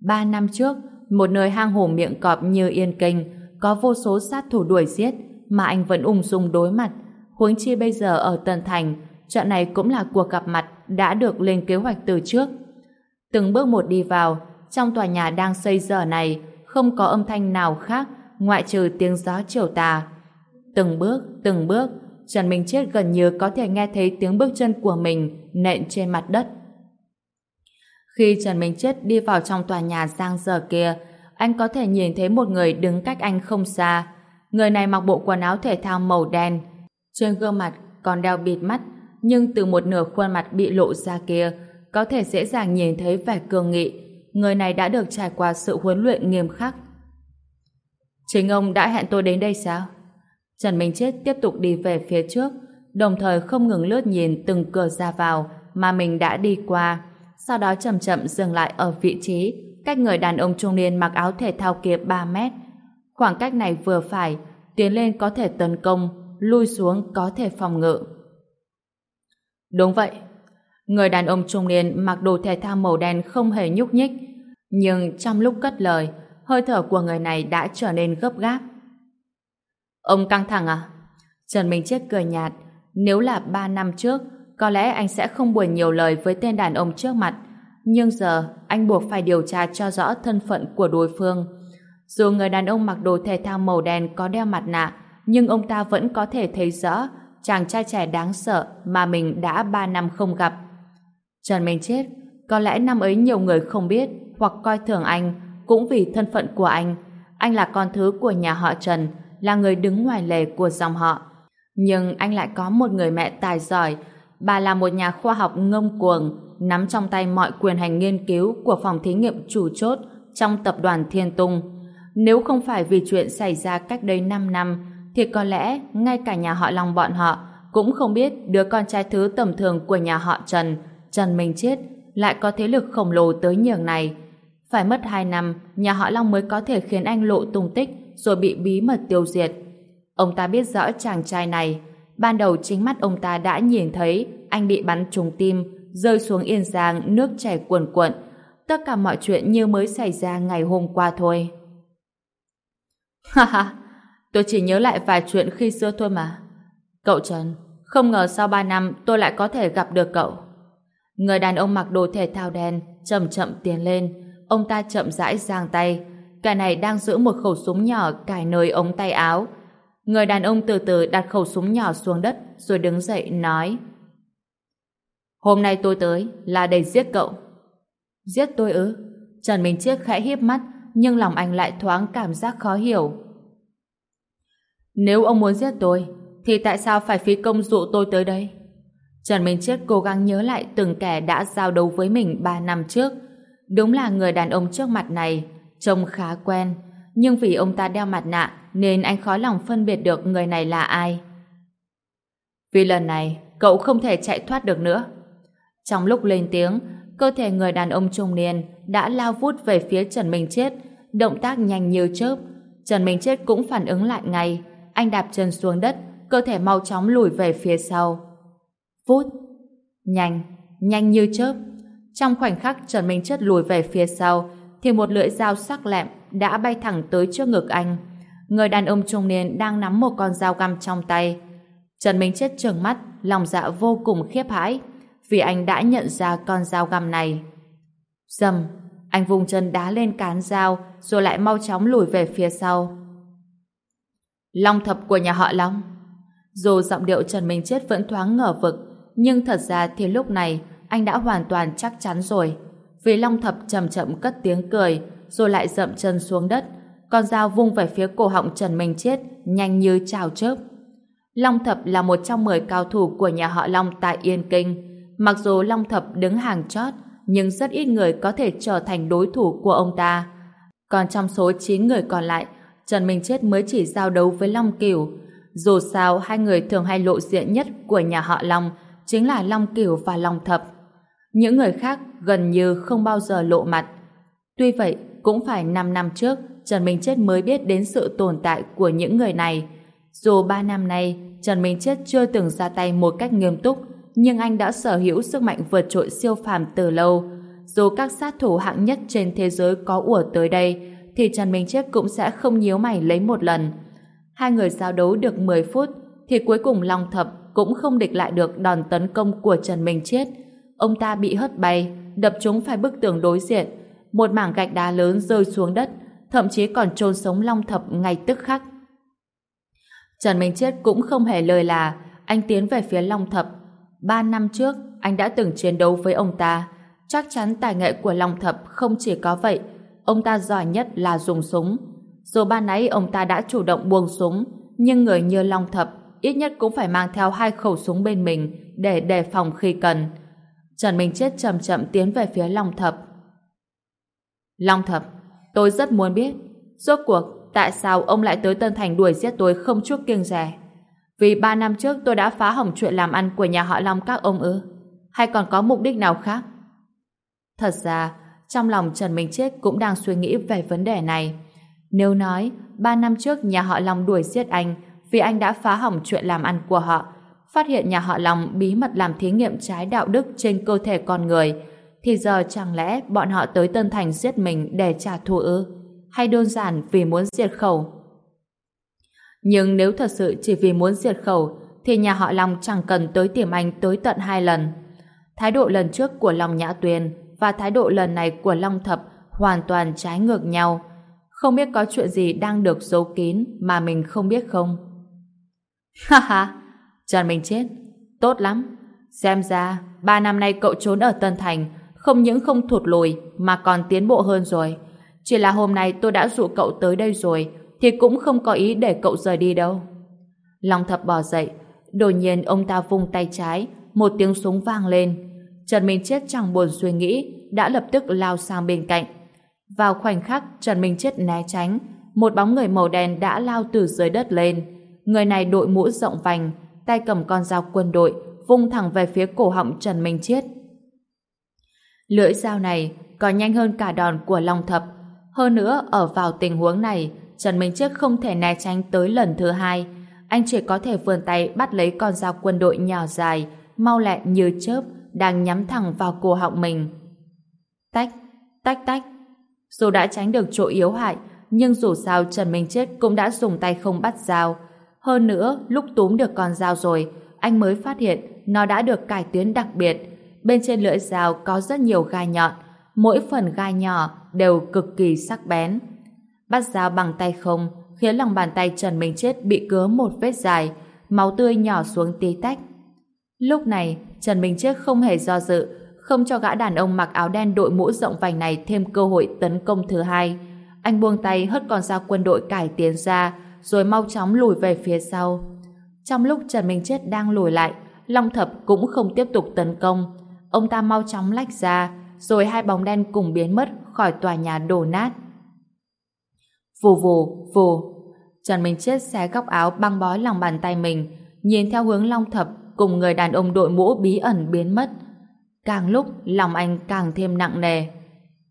Ba năm trước, một nơi hang hổ miệng cọp như Yên Kinh có vô số sát thủ đuổi giết mà anh vẫn ung dung đối mặt. Huống chi bây giờ ở Tân Thành, trận này cũng là cuộc gặp mặt đã được lên kế hoạch từ trước. Từng bước một đi vào, trong tòa nhà đang xây giờ này không có âm thanh nào khác ngoại trừ tiếng gió chiều tà. Từng bước, từng bước, Trần Minh Chết gần như có thể nghe thấy tiếng bước chân của mình nện trên mặt đất. Khi Trần Minh Chết đi vào trong tòa nhà giang giờ kia, anh có thể nhìn thấy một người đứng cách anh không xa. Người này mặc bộ quần áo thể thao màu đen, trên gương mặt còn đeo bịt mắt, nhưng từ một nửa khuôn mặt bị lộ ra kia, có thể dễ dàng nhìn thấy vẻ cường nghị. Người này đã được trải qua sự huấn luyện nghiêm khắc. Chính ông đã hẹn tôi đến đây sao? Trần Minh Chết tiếp tục đi về phía trước, đồng thời không ngừng lướt nhìn từng cửa ra vào mà mình đã đi qua, sau đó chậm chậm dừng lại ở vị trí cách người đàn ông trung niên mặc áo thể thao kia 3 mét. Khoảng cách này vừa phải, tiến lên có thể tấn công, lui xuống có thể phòng ngự. Đúng vậy. Người đàn ông trung niên mặc đồ thể thao màu đen không hề nhúc nhích, nhưng trong lúc cất lời, hơi thở của người này đã trở nên gấp gáp. Ông căng thẳng à? Trần Minh Chết cười nhạt. Nếu là ba năm trước, có lẽ anh sẽ không buồn nhiều lời với tên đàn ông trước mặt. Nhưng giờ, anh buộc phải điều tra cho rõ thân phận của đối phương. Dù người đàn ông mặc đồ thể thao màu đen có đeo mặt nạ, nhưng ông ta vẫn có thể thấy rõ chàng trai trẻ đáng sợ mà mình đã ba năm không gặp. Trần Minh Chết, có lẽ năm ấy nhiều người không biết hoặc coi thường anh cũng vì thân phận của anh. Anh là con thứ của nhà họ Trần, là người đứng ngoài lề của dòng họ. Nhưng anh lại có một người mẹ tài giỏi, bà là một nhà khoa học ngông cuồng, nắm trong tay mọi quyền hành nghiên cứu của phòng thí nghiệm chủ chốt trong tập đoàn Thiên Tung. Nếu không phải vì chuyện xảy ra cách đây 5 năm, thì có lẽ ngay cả nhà họ Long bọn họ cũng không biết đứa con trai thứ tầm thường của nhà họ Trần, Trần Minh Chết, lại có thế lực khổng lồ tới nhường này. Phải mất 2 năm, nhà họ Long mới có thể khiến anh lộ tung tích rồi bị bí mật tiêu diệt. Ông ta biết rõ chàng trai này. Ban đầu chính mắt ông ta đã nhìn thấy anh bị bắn trúng tim, rơi xuống yên giang, nước chảy cuồn cuộn. Tất cả mọi chuyện như mới xảy ra ngày hôm qua thôi. Ha ha, tôi chỉ nhớ lại vài chuyện khi xưa thôi mà. Cậu Trần, không ngờ sau ba năm tôi lại có thể gặp được cậu. Người đàn ông mặc đồ thể thao đen chậm chậm tiến lên, ông ta chậm rãi giang tay, Kẻ này đang giữ một khẩu súng nhỏ cài nơi ống tay áo. Người đàn ông từ từ đặt khẩu súng nhỏ xuống đất, rồi đứng dậy, nói, Hôm nay tôi tới là để giết cậu. Giết tôi ư? Trần Minh Chiết khẽ hiếp mắt, nhưng lòng anh lại thoáng cảm giác khó hiểu. Nếu ông muốn giết tôi, thì tại sao phải phí công dụ tôi tới đây? Trần Minh Chiết cố gắng nhớ lại từng kẻ đã giao đấu với mình 3 năm trước. Đúng là người đàn ông trước mặt này Trông khá quen, nhưng vì ông ta đeo mặt nạ nên anh khó lòng phân biệt được người này là ai. Vì lần này, cậu không thể chạy thoát được nữa. Trong lúc lên tiếng, cơ thể người đàn ông trung niên đã lao vút về phía Trần Minh Chết, động tác nhanh như chớp. Trần Minh Chết cũng phản ứng lại ngay, anh đạp chân xuống đất, cơ thể mau chóng lùi về phía sau. Vút, nhanh, nhanh như chớp. Trong khoảnh khắc Trần Minh Chết lùi về phía sau, thì một lưỡi dao sắc lẹm đã bay thẳng tới trước ngực anh. Người đàn ông trung niên đang nắm một con dao găm trong tay. Trần Minh Chết trừng mắt, lòng dạ vô cùng khiếp hãi, vì anh đã nhận ra con dao găm này. Dầm, anh vùng chân đá lên cán dao, rồi lại mau chóng lùi về phía sau. Long thập của nhà họ Long. Dù giọng điệu Trần Minh Chết vẫn thoáng ngờ vực, nhưng thật ra thì lúc này anh đã hoàn toàn chắc chắn rồi. Vì Long Thập chậm chậm cất tiếng cười, rồi lại dậm chân xuống đất, con dao vung về phía cổ họng Trần Minh Chết, nhanh như trào chớp. Long Thập là một trong mười cao thủ của nhà họ Long tại Yên Kinh. Mặc dù Long Thập đứng hàng chót, nhưng rất ít người có thể trở thành đối thủ của ông ta. Còn trong số 9 người còn lại, Trần Minh Chết mới chỉ giao đấu với Long Cửu. Dù sao, hai người thường hay lộ diện nhất của nhà họ Long chính là Long Cửu và Long Thập. Những người khác gần như không bao giờ lộ mặt. Tuy vậy, cũng phải 5 năm trước Trần Minh Chết mới biết đến sự tồn tại của những người này. Dù 3 năm nay, Trần Minh Chết chưa từng ra tay một cách nghiêm túc, nhưng anh đã sở hữu sức mạnh vượt trội siêu phàm từ lâu. Dù các sát thủ hạng nhất trên thế giới có ủa tới đây, thì Trần Minh Chết cũng sẽ không nhíu mày lấy một lần. Hai người giao đấu được 10 phút, thì cuối cùng Long Thập cũng không địch lại được đòn tấn công của Trần Minh Chết. Ông ta bị hất bay, đập trúng phải bức tường đối diện. Một mảng gạch đá lớn rơi xuống đất, thậm chí còn trôn sống Long Thập ngay tức khắc. Trần Minh Chết cũng không hề lời là anh tiến về phía Long Thập. Ba năm trước, anh đã từng chiến đấu với ông ta. Chắc chắn tài nghệ của Long Thập không chỉ có vậy. Ông ta giỏi nhất là dùng súng. Dù ban nãy ông ta đã chủ động buông súng, nhưng người như Long Thập ít nhất cũng phải mang theo hai khẩu súng bên mình để đề phòng khi cần. Trần Minh Chết chậm chậm tiến về phía Long Thập. Long Thập, tôi rất muốn biết, rốt cuộc tại sao ông lại tới Tân Thành đuổi giết tôi không chút kiêng rẻ? Vì ba năm trước tôi đã phá hỏng chuyện làm ăn của nhà họ Long các ông ư? Hay còn có mục đích nào khác? Thật ra, trong lòng Trần Minh Chết cũng đang suy nghĩ về vấn đề này. Nếu nói, ba năm trước nhà họ Long đuổi giết anh vì anh đã phá hỏng chuyện làm ăn của họ, phát hiện nhà họ Long bí mật làm thí nghiệm trái đạo đức trên cơ thể con người, thì giờ chẳng lẽ bọn họ tới Tân Thành giết mình để trả thù ư? Hay đơn giản vì muốn diệt khẩu? Nhưng nếu thật sự chỉ vì muốn diệt khẩu, thì nhà họ Long chẳng cần tới tìm anh tới tận hai lần. Thái độ lần trước của Long Nhã Tuyền và thái độ lần này của Long Thập hoàn toàn trái ngược nhau. Không biết có chuyện gì đang được giấu kín mà mình không biết không? Ha ha! Trần Minh chết. Tốt lắm. Xem ra, ba năm nay cậu trốn ở Tân Thành không những không thụt lùi mà còn tiến bộ hơn rồi. Chỉ là hôm nay tôi đã dụ cậu tới đây rồi thì cũng không có ý để cậu rời đi đâu. Long thập bò dậy đột nhiên ông ta vung tay trái một tiếng súng vang lên. Trần Minh Chết chẳng buồn suy nghĩ đã lập tức lao sang bên cạnh. Vào khoảnh khắc Trần Minh Chết né tránh một bóng người màu đen đã lao từ dưới đất lên. Người này đội mũ rộng vành tay cầm con dao quân đội vung thẳng về phía cổ họng Trần Minh Chiết. Lưỡi dao này còn nhanh hơn cả đòn của Long Thập. Hơn nữa, ở vào tình huống này, Trần Minh Chiết không thể né tránh tới lần thứ hai. Anh chỉ có thể vươn tay bắt lấy con dao quân đội nhỏ dài, mau lẹ như chớp, đang nhắm thẳng vào cổ họng mình. Tách, tách tách. Dù đã tránh được chỗ yếu hại, nhưng dù sao Trần Minh Chết cũng đã dùng tay không bắt dao. Hơn nữa, lúc túm được con dao rồi, anh mới phát hiện nó đã được cải tiến đặc biệt. Bên trên lưỡi dao có rất nhiều gai nhọn, mỗi phần gai nhỏ đều cực kỳ sắc bén. Bắt dao bằng tay không, khiến lòng bàn tay Trần Minh Chết bị cứa một vết dài, máu tươi nhỏ xuống tí tách. Lúc này, Trần Minh Chết không hề do dự, không cho gã đàn ông mặc áo đen đội mũ rộng vành này thêm cơ hội tấn công thứ hai. Anh buông tay hất con dao quân đội cải tiến ra, rồi mau chóng lùi về phía sau. Trong lúc Trần Minh Chết đang lùi lại, Long Thập cũng không tiếp tục tấn công. Ông ta mau chóng lách ra, rồi hai bóng đen cùng biến mất khỏi tòa nhà đổ nát. Vù vù, vù. Trần Minh Chết xé góc áo băng bó lòng bàn tay mình, nhìn theo hướng Long Thập cùng người đàn ông đội mũ bí ẩn biến mất. Càng lúc, lòng anh càng thêm nặng nề.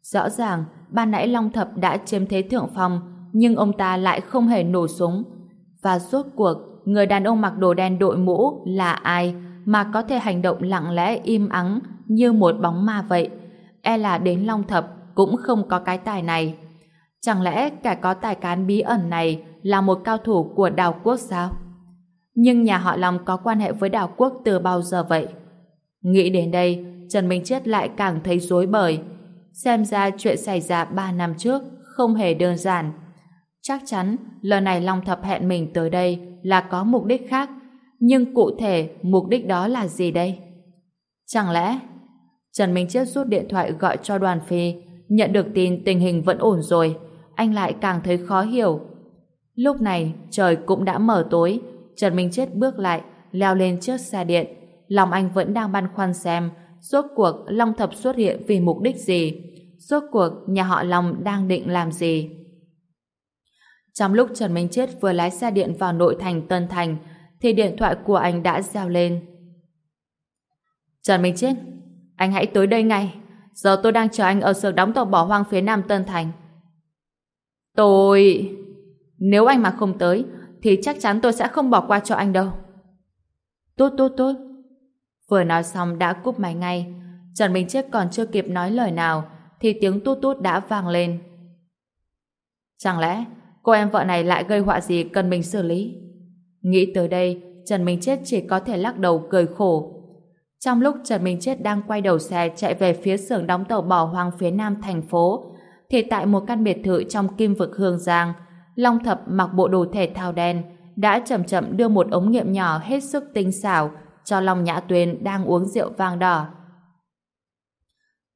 Rõ ràng, ban nãy Long Thập đã chiếm thế thượng phong, nhưng ông ta lại không hề nổ súng. Và rốt cuộc, người đàn ông mặc đồ đen đội mũ là ai mà có thể hành động lặng lẽ im ắng như một bóng ma vậy? E là đến Long Thập cũng không có cái tài này. Chẳng lẽ kẻ có tài cán bí ẩn này là một cao thủ của đào quốc sao? Nhưng nhà họ Long có quan hệ với đào quốc từ bao giờ vậy? Nghĩ đến đây, Trần Minh Chết lại càng thấy rối bời. Xem ra chuyện xảy ra ba năm trước không hề đơn giản. Chắc chắn, lần này Long Thập hẹn mình tới đây là có mục đích khác. Nhưng cụ thể, mục đích đó là gì đây? Chẳng lẽ... Trần Minh Chiết rút điện thoại gọi cho đoàn phi, nhận được tin tình hình vẫn ổn rồi anh lại càng thấy khó hiểu. Lúc này, trời cũng đã mở tối Trần Minh Chết bước lại, leo lên chiếc xe điện lòng anh vẫn đang băn khoăn xem rốt cuộc Long Thập xuất hiện vì mục đích gì rốt cuộc nhà họ Long đang định làm gì trong lúc Trần Minh Chết vừa lái xe điện vào nội thành Tân Thành, thì điện thoại của anh đã reo lên. Trần Minh Chết, anh hãy tới đây ngay. Giờ tôi đang chờ anh ở xưởng đóng tàu bỏ hoang phía nam Tân Thành. Tôi... Nếu anh mà không tới, thì chắc chắn tôi sẽ không bỏ qua cho anh đâu. Tốt tốt tốt. Vừa nói xong đã cúp máy ngay. Trần Minh Chết còn chưa kịp nói lời nào, thì tiếng tút tút đã vang lên. Chẳng lẽ cô em vợ này lại gây họa gì cần mình xử lý? Nghĩ tới đây, Trần Minh Chết chỉ có thể lắc đầu cười khổ. Trong lúc Trần Minh Chết đang quay đầu xe chạy về phía xưởng đóng tàu bỏ hoang phía nam thành phố, thì tại một căn biệt thự trong kim vực Hương Giang, Long Thập mặc bộ đồ thể thao đen đã chậm chậm đưa một ống nghiệm nhỏ hết sức tinh xảo cho Long Nhã Tuyền đang uống rượu vang đỏ.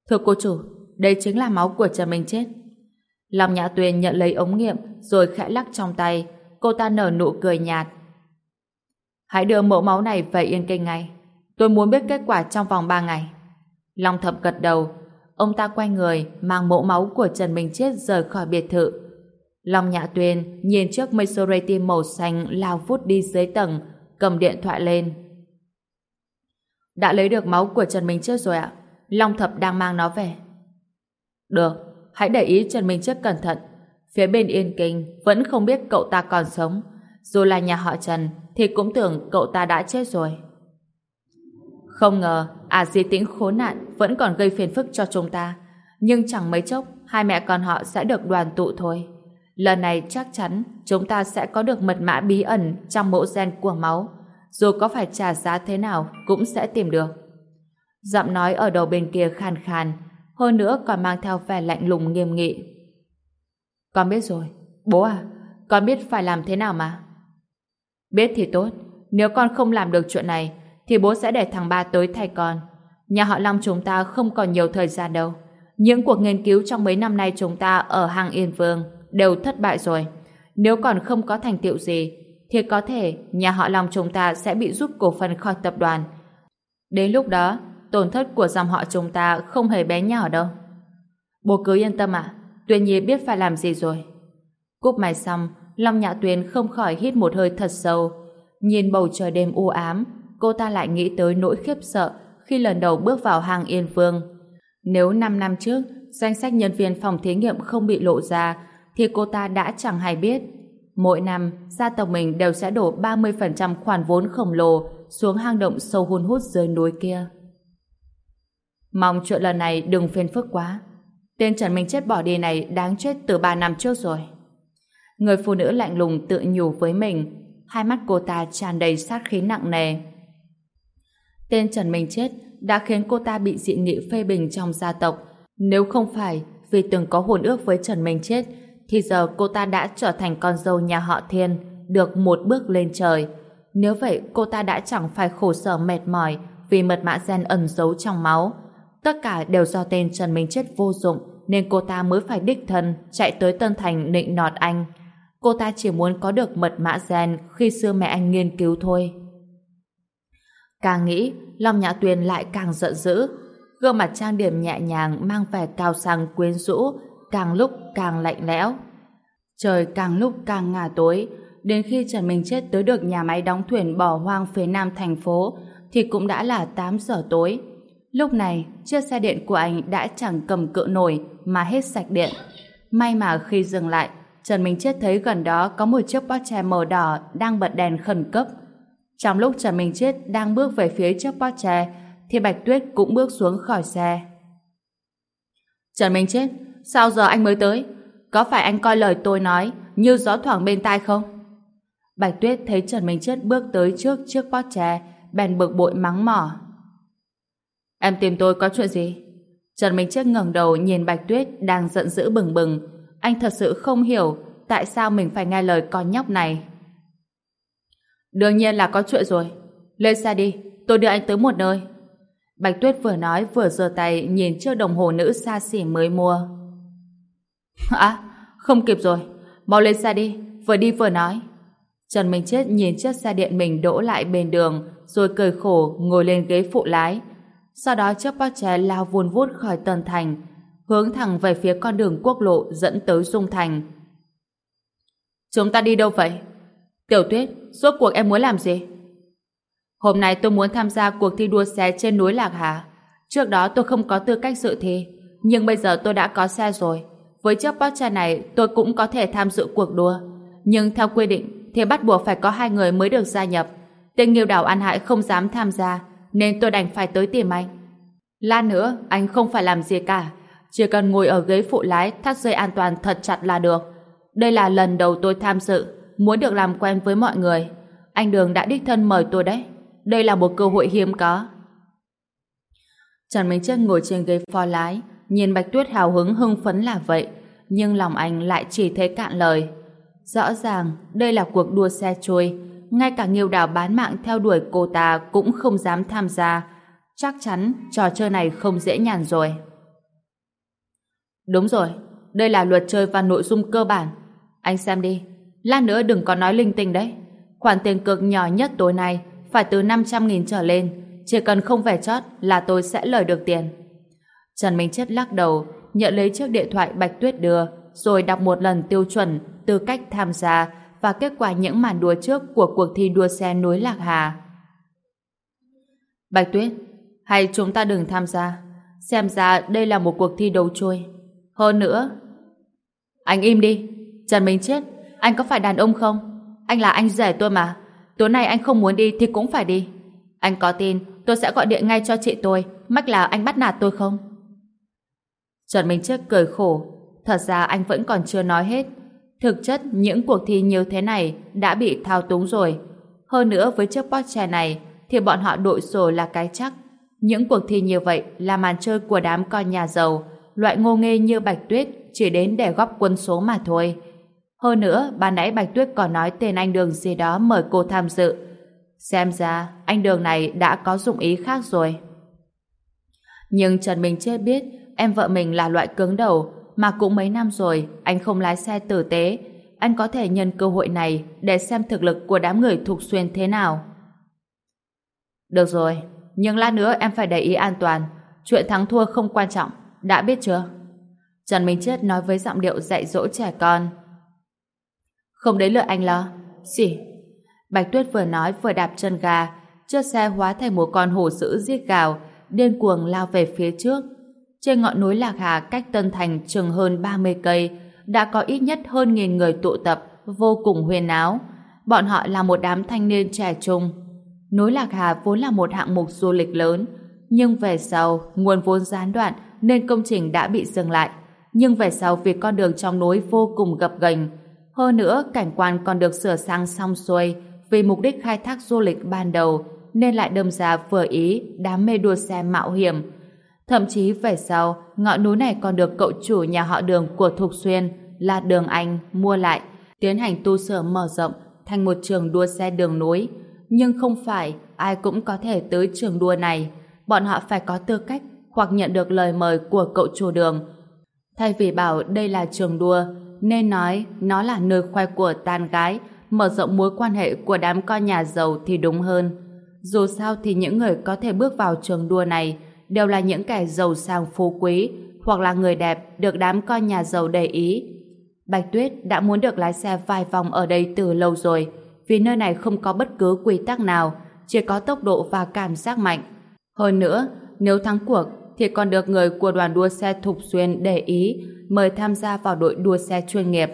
Thưa cô chủ, đây chính là máu của Trần Minh Chết. Long Nhã Tuyền nhận lấy ống nghiệm rồi khẽ lắc trong tay. Cô ta nở nụ cười nhạt. Hãy đưa mẫu máu này về Yên Kinh ngay. Tôi muốn biết kết quả trong vòng 3 ngày. Long Thập gật đầu. Ông ta quay người mang mẫu máu của Trần Minh Chết rời khỏi biệt thự. Long Nhã Tuyền nhìn chiếc Maserati màu xanh lao vút đi dưới tầng, cầm điện thoại lên. Đã lấy được máu của Trần Minh Chết rồi ạ. Long Thập đang mang nó về. Được, hãy để ý Trần Minh Chết cẩn thận. Phía bên Yên Kinh vẫn không biết cậu ta còn sống. Dù là nhà họ Trần thì cũng tưởng cậu ta đã chết rồi. Không ngờ à di tĩnh khốn nạn vẫn còn gây phiền phức cho chúng ta. Nhưng chẳng mấy chốc hai mẹ con họ sẽ được đoàn tụ thôi. Lần này chắc chắn chúng ta sẽ có được mật mã bí ẩn trong mẫu gen của máu. Dù có phải trả giá thế nào cũng sẽ tìm được. Giọng nói ở đầu bên kia khàn khàn, hơn nữa còn mang theo vẻ lạnh lùng nghiêm nghị. Con biết rồi. Bố à, con biết phải làm thế nào mà. Biết thì tốt, nếu con không làm được chuyện này, thì bố sẽ để thằng ba tới thay con. Nhà họ Long chúng ta không còn nhiều thời gian đâu. Những cuộc nghiên cứu trong mấy năm nay chúng ta ở Hàng Yên Vương đều thất bại rồi. Nếu còn không có thành tiệu gì, thì có thể nhà họ Long chúng ta sẽ bị rút cổ phần khỏi tập đoàn. Đến lúc đó, tổn thất của dòng họ chúng ta không hề bé nhỏ đâu. Bố cứ yên tâm ạ, Tuyên Nhi biết phải làm gì rồi. Cúp máy xong, Long Nhã Tuyên không khỏi hít một hơi thật sâu. Nhìn bầu trời đêm u ám, cô ta lại nghĩ tới nỗi khiếp sợ khi lần đầu bước vào hàng Yên Vương. Nếu 5 năm trước, danh sách nhân viên phòng thí nghiệm không bị lộ ra, thì cô ta đã chẳng hay biết. Mỗi năm, gia tộc mình đều sẽ đổ 30% khoản vốn khổng lồ xuống hang động sâu hun hút dưới núi kia. Mong chuyện lần này đừng phiền phức quá. Tên Trần Minh Chết bỏ đi này đáng chết từ 3 năm trước rồi. Người phụ nữ lạnh lùng tự nhủ với mình, hai mắt cô ta tràn đầy sát khí nặng nề. Tên Trần Minh Chết đã khiến cô ta bị dị nghị phê bình trong gia tộc. Nếu không phải vì từng có hồn ước với Trần Minh Chết, thì giờ cô ta đã trở thành con dâu nhà họ Thiên, được một bước lên trời. Nếu vậy, cô ta đã chẳng phải khổ sở mệt mỏi vì mật mã gen ẩn giấu trong máu. Tất cả đều do tên Trần Minh Chết vô dụng, nên cô ta mới phải đích thân chạy tới Tân Thành nịnh nọt anh. Cô ta chỉ muốn có được mật mã gen khi xưa mẹ anh nghiên cứu thôi. Càng nghĩ, Long Nhã Tuyền lại càng giận dữ. Gương mặt trang điểm nhẹ nhàng mang vẻ cao sang quyến rũ, càng lúc càng lạnh lẽo. Trời càng lúc càng ngả tối, đến khi Trần Minh Chết tới được nhà máy đóng thuyền bỏ hoang phía nam thành phố, thì cũng đã là 8 giờ tối. Lúc này, chiếc xe điện của anh đã chẳng cầm cự nổi mà hết sạch điện. May mà khi dừng lại, Trần Minh Chết thấy gần đó có một chiếc Porsche màu đỏ đang bật đèn khẩn cấp. Trong lúc Trần Minh Chết đang bước về phía chiếc Porsche, thì Bạch Tuyết cũng bước xuống khỏi xe. Trần Minh Chết, sao giờ anh mới tới? Có phải anh coi lời tôi nói như gió thoảng bên tai không? Bạch Tuyết thấy Trần Minh Chết bước tới trước chiếc Porsche, bèn bực bội mắng mỏ. Em tìm tôi có chuyện gì? Trần Minh Chết ngẩng đầu nhìn Bạch Tuyết đang giận dữ bừng bừng. Anh thật sự không hiểu tại sao mình phải nghe lời con nhóc này. Đương nhiên là có chuyện rồi. Lên xe đi, tôi đưa anh tới một nơi. Bạch Tuyết vừa nói vừa giơ tay nhìn chiếc đồng hồ nữ xa xỉ mới mua. À, không kịp rồi. Mau lên xe đi, vừa đi vừa nói. Trần Minh Chết nhìn chiếc xe điện mình đỗ lại bên đường rồi cười khổ ngồi lên ghế phụ lái sau đó chiếc Porsche lao vun vút khỏi tần Thành, hướng thẳng về phía con đường quốc lộ dẫn tới Dung Thành. Chúng ta đi đâu vậy? Tiểu tuyết, suốt cuộc em muốn làm gì? Hôm nay tôi muốn tham gia cuộc thi đua xe trên núi Lạc Hà. Trước đó tôi không có tư cách dự thi, nhưng bây giờ tôi đã có xe rồi. Với chiếc Porsche này, tôi cũng có thể tham dự cuộc đua. Nhưng theo quy định, thì bắt buộc phải có hai người mới được gia nhập. Tên Nghiêu đảo An hải không dám tham gia, nên tôi đành phải tới tìm anh. Lát nữa, anh không phải làm gì cả. Chỉ cần ngồi ở ghế phụ lái, thắt dây an toàn thật chặt là được. Đây là lần đầu tôi tham dự, muốn được làm quen với mọi người. Anh Đường đã đích thân mời tôi đấy. Đây là một cơ hội hiếm có. Trần Minh Trân ngồi trên ghế phó lái, nhìn Bạch Tuyết hào hứng hưng phấn là vậy, nhưng lòng anh lại chỉ thấy cạn lời. Rõ ràng, đây là cuộc đua xe trôi, ngay cả nghiêu đảo bán mạng theo đuổi cô ta cũng không dám tham gia. Chắc chắn trò chơi này không dễ nhàn rồi. Đúng rồi, đây là luật chơi và nội dung cơ bản. Anh xem đi, lát nữa đừng có nói linh tinh đấy. Khoản tiền cực nhỏ nhất tối nay phải từ 500.000 trở lên. Chỉ cần không về chót là tôi sẽ lời được tiền. Trần Minh Chết lắc đầu, nhận lấy chiếc điện thoại Bạch Tuyết đưa, rồi đọc một lần tiêu chuẩn, tư cách tham gia và kết quả những màn đua trước của cuộc thi đua xe núi Lạc Hà. Bạch Tuyết, hay chúng ta đừng tham gia. Xem ra đây là một cuộc thi đấu trôi. Hơn nữa... Anh im đi. Trần Minh Chết, anh có phải đàn ông không? Anh là anh rể tôi mà. Tối nay anh không muốn đi thì cũng phải đi. Anh có tin tôi sẽ gọi điện ngay cho chị tôi mách là anh bắt nạt tôi không? Trần Minh Chết cười khổ. Thật ra anh vẫn còn chưa nói hết. Thực chất những cuộc thi như thế này đã bị thao túng rồi. Hơn nữa với chiếc Porsche này thì bọn họ đội sổ là cái chắc. Những cuộc thi như vậy là màn chơi của đám con nhà giàu loại ngô nghê như Bạch Tuyết chỉ đến để góp quân số mà thôi. Hơn nữa, ban nãy Bạch Tuyết còn nói tên anh Đường gì đó mời cô tham dự. Xem ra, anh Đường này đã có dụng ý khác rồi. Nhưng Trần Minh Chết biết em vợ mình là loại cứng đầu mà cũng mấy năm rồi anh không lái xe tử tế. Anh có thể nhân cơ hội này để xem thực lực của đám người thuộc xuyên thế nào. Được rồi, nhưng lát nữa em phải để ý an toàn. Chuyện thắng thua không quan trọng. Đã biết chưa? Trần Minh Chết nói với giọng điệu dạy dỗ trẻ con. Không đến lượt anh lo. Xỉ. Bạch Tuyết vừa nói vừa đạp chân gà, chiếc xe hóa thành một con hổ dữ giết gào, điên cuồng lao về phía trước. Trên ngọn núi Lạc Hà cách Tân Thành chừng hơn 30 cây, đã có ít nhất hơn nghìn người tụ tập, vô cùng huyền áo. Bọn họ là một đám thanh niên trẻ trung. Núi Lạc Hà vốn là một hạng mục du lịch lớn, nhưng về sau, nguồn vốn gián đoạn nên công trình đã bị dừng lại. Nhưng về sau vì con đường trong núi vô cùng gập ghềnh, hơn nữa cảnh quan còn được sửa sang xong xuôi vì mục đích khai thác du lịch ban đầu nên lại đâm ra vừa ý đám mê đua xe mạo hiểm. Thậm chí về sau, ngọn núi này còn được cậu chủ nhà họ đường của Thục Xuyên là Đường Anh mua lại, tiến hành tu sửa mở rộng thành một trường đua xe đường núi. Nhưng không phải ai cũng có thể tới trường đua này. Bọn họ phải có tư cách hoặc nhận được lời mời của cậu chủ đường. Thay vì bảo đây là trường đua, nên nói nó là nơi khoe của tàn gái, mở rộng mối quan hệ của đám con nhà giàu thì đúng hơn. Dù sao thì những người có thể bước vào trường đua này đều là những kẻ giàu sang phú quý hoặc là người đẹp được đám con nhà giàu để ý. Bạch Tuyết đã muốn được lái xe vài vòng ở đây từ lâu rồi vì nơi này không có bất cứ quy tắc nào chỉ có tốc độ và cảm giác mạnh. Hơn nữa, nếu thắng cuộc thì còn được người của đoàn đua xe Thục Xuyên để ý mời tham gia vào đội đua xe chuyên nghiệp.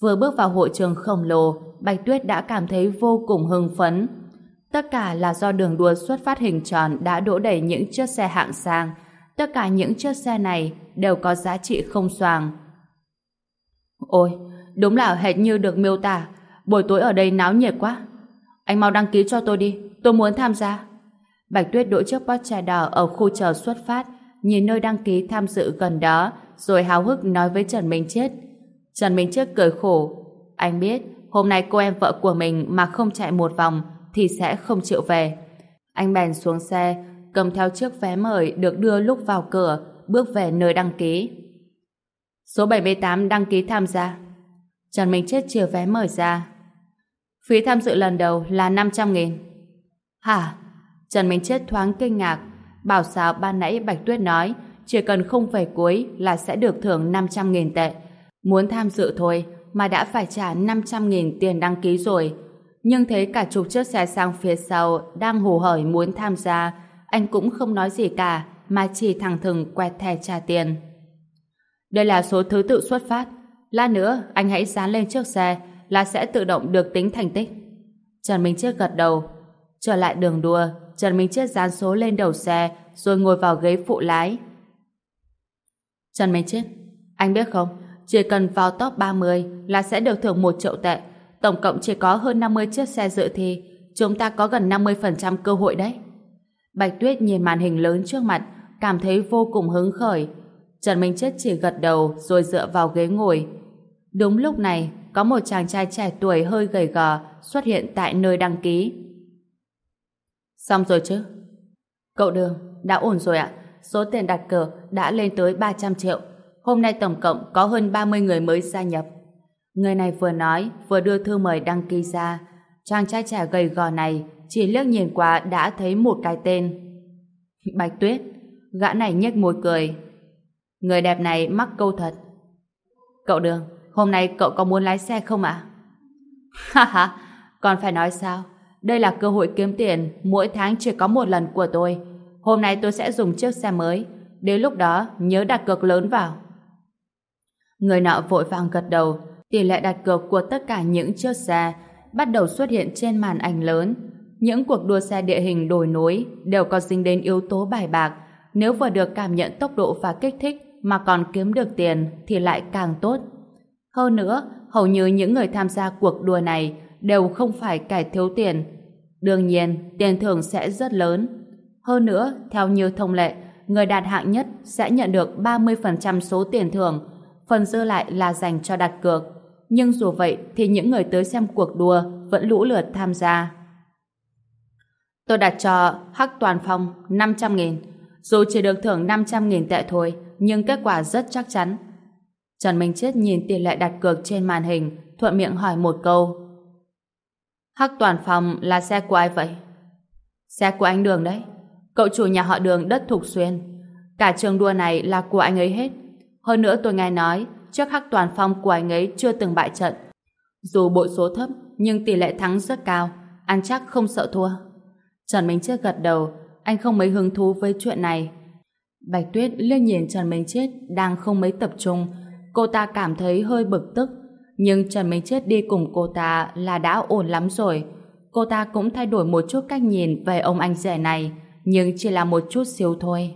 Vừa bước vào hội trường khổng lồ, Bạch Tuyết đã cảm thấy vô cùng hưng phấn. Tất cả là do đường đua xuất phát hình tròn đã đỗ đầy những chiếc xe hạng sang. Tất cả những chiếc xe này đều có giá trị không xoàng. Ôi, đúng là hệt như được miêu tả. Buổi tối ở đây náo nhiệt quá. Anh mau đăng ký cho tôi đi, tôi muốn tham gia. Bạch Tuyết đỗ chiếc Porsche đỏ ở khu chờ xuất phát, nhìn nơi đăng ký tham dự gần đó, rồi háo hức nói với Trần Minh Chết. Trần Minh Chết cười khổ. Anh biết, hôm nay cô em vợ của mình mà không chạy một vòng thì sẽ không chịu về. Anh bèn xuống xe, cầm theo chiếc vé mời được đưa lúc vào cửa, bước về nơi đăng ký. Số 78 đăng ký tham gia. Trần Minh Chết chia vé mời ra. Phí tham dự lần đầu là 500.000. Hả? Trần Minh Chết thoáng kinh ngạc, bảo sao ban nãy Bạch Tuyết nói chỉ cần không về cuối là sẽ được thưởng 500.000 tệ. Muốn tham dự thôi, mà đã phải trả 500.000 tiền đăng ký rồi. Nhưng thấy cả chục chiếc xe sang phía sau đang hồ hởi muốn tham gia, anh cũng không nói gì cả, mà chỉ thẳng thừng quẹt thẻ trả tiền. Đây là số thứ tự xuất phát. Lát nữa, anh hãy dán lên chiếc xe là sẽ tự động được tính thành tích. Trần Minh Chết gật đầu. Trở lại đường đua, Trần Minh Chết dán số lên đầu xe rồi ngồi vào ghế phụ lái. Trần Minh Chết, anh biết không, chỉ cần vào top 30 là sẽ được thưởng một triệu tệ. Tổng cộng chỉ có hơn 50 chiếc xe dự thi, chúng ta có gần 50% cơ hội đấy. Bạch Tuyết nhìn màn hình lớn trước mặt, cảm thấy vô cùng hứng khởi. Trần Minh Chết chỉ gật đầu rồi dựa vào ghế ngồi. Đúng lúc này, có một chàng trai trẻ tuổi hơi gầy gò xuất hiện tại nơi đăng ký. Xong rồi chứ? Cậu Đường, đã ổn rồi ạ. Số tiền đặt cờ đã lên tới 300 triệu. Hôm nay tổng cộng có hơn 30 người mới gia nhập. Người này vừa nói, vừa đưa thư mời đăng ký ra. Chàng trai trẻ gầy gò này chỉ liếc nhìn qua đã thấy một cái tên. Bạch Tuyết, gã này nhếch môi cười. Người đẹp này mắc câu thật. Cậu Đường, hôm nay cậu có muốn lái xe không ạ? Ha ha, còn phải nói sao? Đây là cơ hội kiếm tiền, mỗi tháng chỉ có một lần của tôi. Hôm nay tôi sẽ dùng chiếc xe mới. Đến lúc đó, nhớ đặt cược lớn vào. Người nọ vội vàng gật đầu, tỷ lệ đặt cược của tất cả những chiếc xe bắt đầu xuất hiện trên màn ảnh lớn. Những cuộc đua xe địa hình đồi núi đều có dính đến yếu tố bài bạc. Nếu vừa được cảm nhận tốc độ và kích thích mà còn kiếm được tiền thì lại càng tốt. Hơn nữa, hầu như những người tham gia cuộc đua này đều không phải kẻ thiếu tiền. Đương nhiên, tiền thưởng sẽ rất lớn. Hơn nữa, theo như thông lệ, người đạt hạng nhất sẽ nhận được 30% số tiền thưởng, phần dư lại là dành cho đặt cược. Nhưng dù vậy thì những người tới xem cuộc đua vẫn lũ lượt tham gia. Tôi đặt cho Hắc Toàn Phong 500.000. Dù chỉ được thưởng 500.000 tệ thôi, nhưng kết quả rất chắc chắn. Trần Minh Chết nhìn tỷ lệ đặt cược trên màn hình, thuận miệng hỏi một câu. Hắc Toàn Phong là xe của ai vậy? Xe của anh Đường đấy. Cậu chủ nhà họ Đường đất Thục Xuyên. Cả trường đua này là của anh ấy hết. Hơn nữa tôi nghe nói, trước Hắc Toàn Phong của anh ấy chưa từng bại trận. Dù bội số thấp, nhưng tỷ lệ thắng rất cao, ăn chắc không sợ thua. Trần Minh Chết gật đầu, anh không mấy hứng thú với chuyện này. Bạch Tuyết liếc nhìn Trần Minh Chết đang không mấy tập trung, cô ta cảm thấy hơi bực tức. Nhưng Trần Minh Chết đi cùng cô ta là đã ổn lắm rồi. Cô ta cũng thay đổi một chút cách nhìn về ông anh rể này, nhưng chỉ là một chút xíu thôi.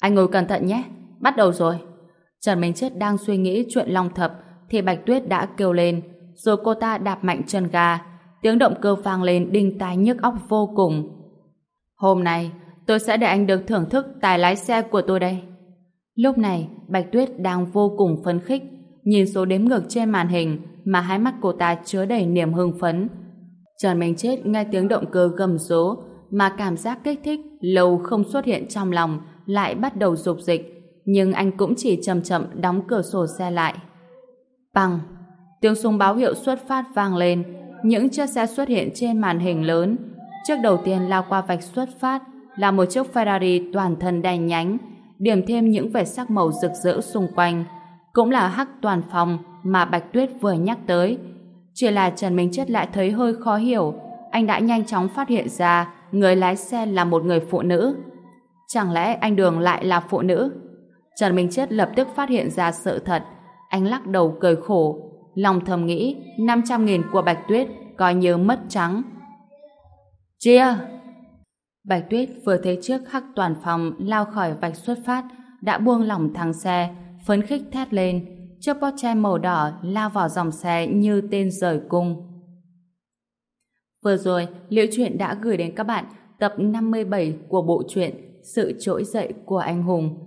Anh ngồi cẩn thận nhé, bắt đầu rồi. Trần Minh Chết đang suy nghĩ chuyện long thập thì Bạch Tuyết đã kêu lên, rồi cô ta đạp mạnh chân ga, tiếng động cơ vang lên đinh tai nhức óc vô cùng. Hôm nay, tôi sẽ để anh được thưởng thức tài lái xe của tôi đây. Lúc này, Bạch Tuyết đang vô cùng phấn khích, nhìn số đếm ngược trên màn hình mà hai mắt cô ta chứa đầy niềm hưng phấn. Trần Minh Chết nghe tiếng động cơ gầm rú mà cảm giác kích thích lâu không xuất hiện trong lòng lại bắt đầu dục dịch, nhưng anh cũng chỉ chậm chậm đóng cửa sổ xe lại. Bằng, tiếng súng báo hiệu xuất phát vang lên, những chiếc xe xuất hiện trên màn hình lớn. Chiếc đầu tiên lao qua vạch xuất phát là một chiếc Ferrari toàn thân đèn nhánh, điểm thêm những vẻ sắc màu rực rỡ xung quanh. Cũng là hắc toàn phòng mà Bạch Tuyết vừa nhắc tới. Chỉ là Trần Minh chất lại thấy hơi khó hiểu. Anh đã nhanh chóng phát hiện ra người lái xe là một người phụ nữ. Chẳng lẽ anh Đường lại là phụ nữ? Trần Minh Chết lập tức phát hiện ra sự thật. Anh lắc đầu cười khổ. Lòng thầm nghĩ 500.000 của Bạch Tuyết coi như mất trắng. Chia! Bạch Tuyết vừa thấy trước hắc toàn phòng lao khỏi vạch xuất phát đã buông lỏng thang xe phấn khích thét lên chiếc Porsche màu đỏ lao vào dòng xe như tên rời cung. Vừa rồi, Liễu Chuyện đã gửi đến các bạn tập 57 của bộ truyện Sự trỗi dậy của anh hùng.